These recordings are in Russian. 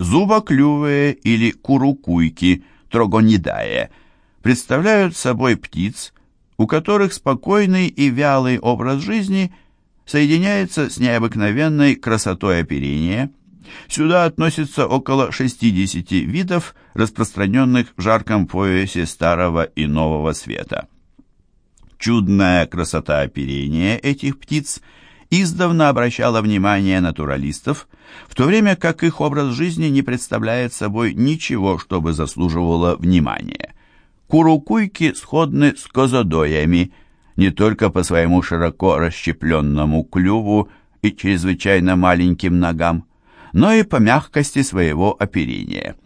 Зубоклювые или курукуйки, трогонидае, представляют собой птиц, у которых спокойный и вялый образ жизни соединяется с необыкновенной красотой оперения. Сюда относится около 60 видов, распространенных в жарком поясе Старого и Нового Света. Чудная красота оперения этих птиц издавна обращала внимание натуралистов, в то время как их образ жизни не представляет собой ничего, чтобы заслуживало внимания. Курукуйки сходны с козодоями не только по своему широко расщепленному клюву и чрезвычайно маленьким ногам, но и по мягкости своего оперения.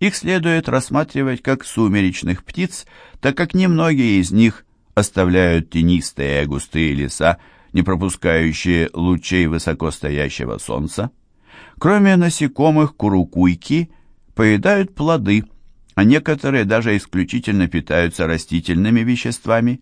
Их следует рассматривать как сумеречных птиц, так как немногие из них оставляют тенистые густые леса, не пропускающие лучей высокостоящего солнца. Кроме насекомых, курукуйки поедают плоды, а некоторые даже исключительно питаются растительными веществами.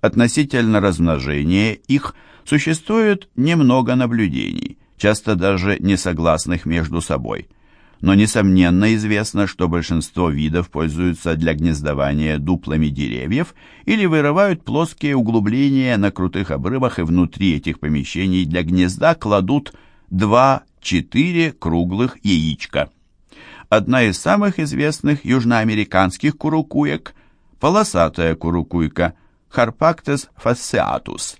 Относительно размножения их существует немного наблюдений, часто даже несогласных между собой – но несомненно известно, что большинство видов пользуются для гнездования дуплами деревьев или вырывают плоские углубления на крутых обрывах и внутри этих помещений для гнезда кладут 2-4 круглых яичка. Одна из самых известных южноамериканских курукуек – полосатая курукуйка Harpactes fasciatus.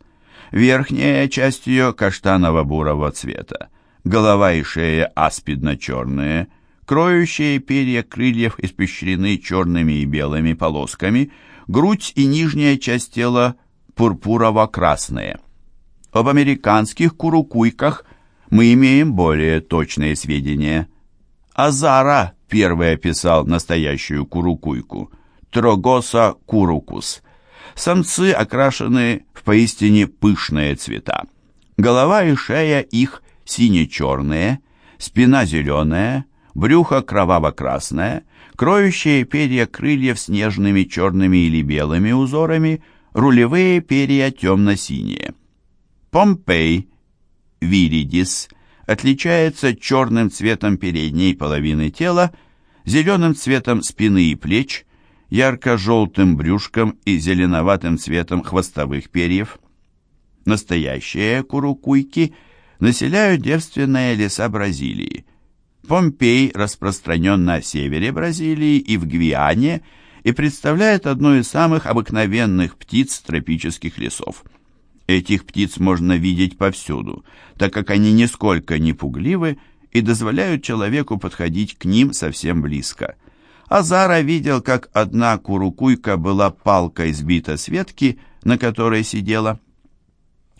Верхняя часть ее каштаново-бурого цвета голова и шея аспидно-черные, кроющие перья крыльев испещрены черными и белыми полосками, грудь и нижняя часть тела пурпурово-красные. Об американских курукуйках мы имеем более точные сведения. Азара первый описал настоящую курукуйку – Трогоса курукус. Самцы окрашены в поистине пышные цвета. Голова и шея их сине-черные, спина зеленая, брюхо кроваво-красное, кроющие перья крыльев с нежными черными или белыми узорами, рулевые перья темно-синие. Помпей, виридис, отличается черным цветом передней половины тела, зеленым цветом спины и плеч, ярко-желтым брюшком и зеленоватым цветом хвостовых перьев. Настоящие курукуйки – населяют девственные леса Бразилии. Помпей распространен на севере Бразилии и в Гвиане и представляет одну из самых обыкновенных птиц тропических лесов. Этих птиц можно видеть повсюду, так как они нисколько не пугливы и дозволяют человеку подходить к ним совсем близко. Азара видел, как одна курукуйка была палкой сбита с ветки, на которой сидела.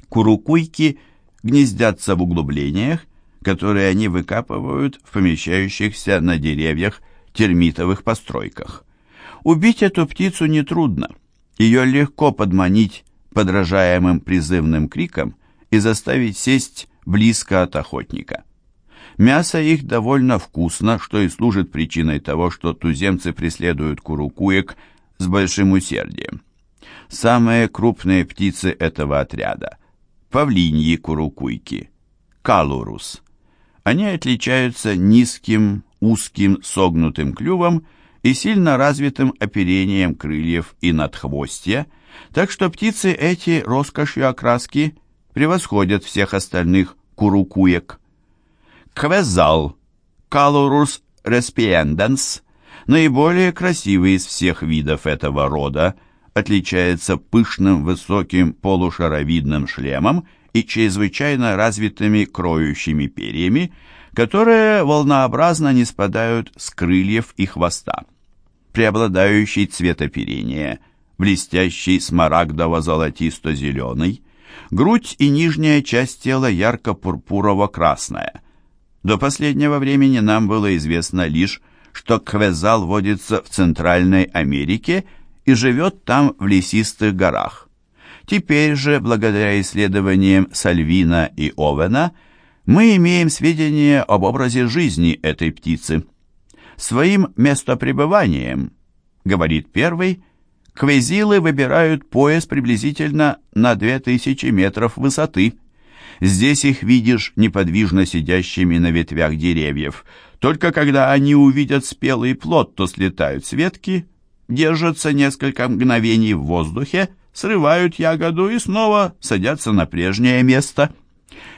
Курукуйки – гнездятся в углублениях, которые они выкапывают в помещающихся на деревьях термитовых постройках. Убить эту птицу нетрудно. Ее легко подманить подражаемым призывным криком и заставить сесть близко от охотника. Мясо их довольно вкусно, что и служит причиной того, что туземцы преследуют курукуек с большим усердием. Самые крупные птицы этого отряда павлиньи курукуйки, калурус. Они отличаются низким, узким, согнутым клювом и сильно развитым оперением крыльев и надхвостья, так что птицы эти роскошью окраски превосходят всех остальных курукуек. Квезал, калурус респиенденс, наиболее красивый из всех видов этого рода, отличается пышным высоким полушаровидным шлемом и чрезвычайно развитыми кроющими перьями, которые волнообразно не спадают с крыльев и хвоста. Преобладающий цвет оперения – блестящий смарагдово-золотисто-зеленый, грудь и нижняя часть тела ярко-пурпурово-красная. До последнего времени нам было известно лишь, что квезал водится в Центральной Америке – и живет там в лесистых горах. Теперь же, благодаря исследованиям Сальвина и Овена, мы имеем сведения об образе жизни этой птицы. Своим местопребыванием, говорит первый, квезилы выбирают пояс приблизительно на 2000 метров высоты. Здесь их видишь неподвижно сидящими на ветвях деревьев, Только когда они увидят спелый плод, то слетают с ветки, держатся несколько мгновений в воздухе, срывают ягоду и снова садятся на прежнее место.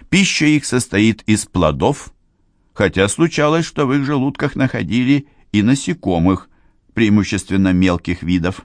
Пища их состоит из плодов, хотя случалось, что в их желудках находили и насекомых, преимущественно мелких видов.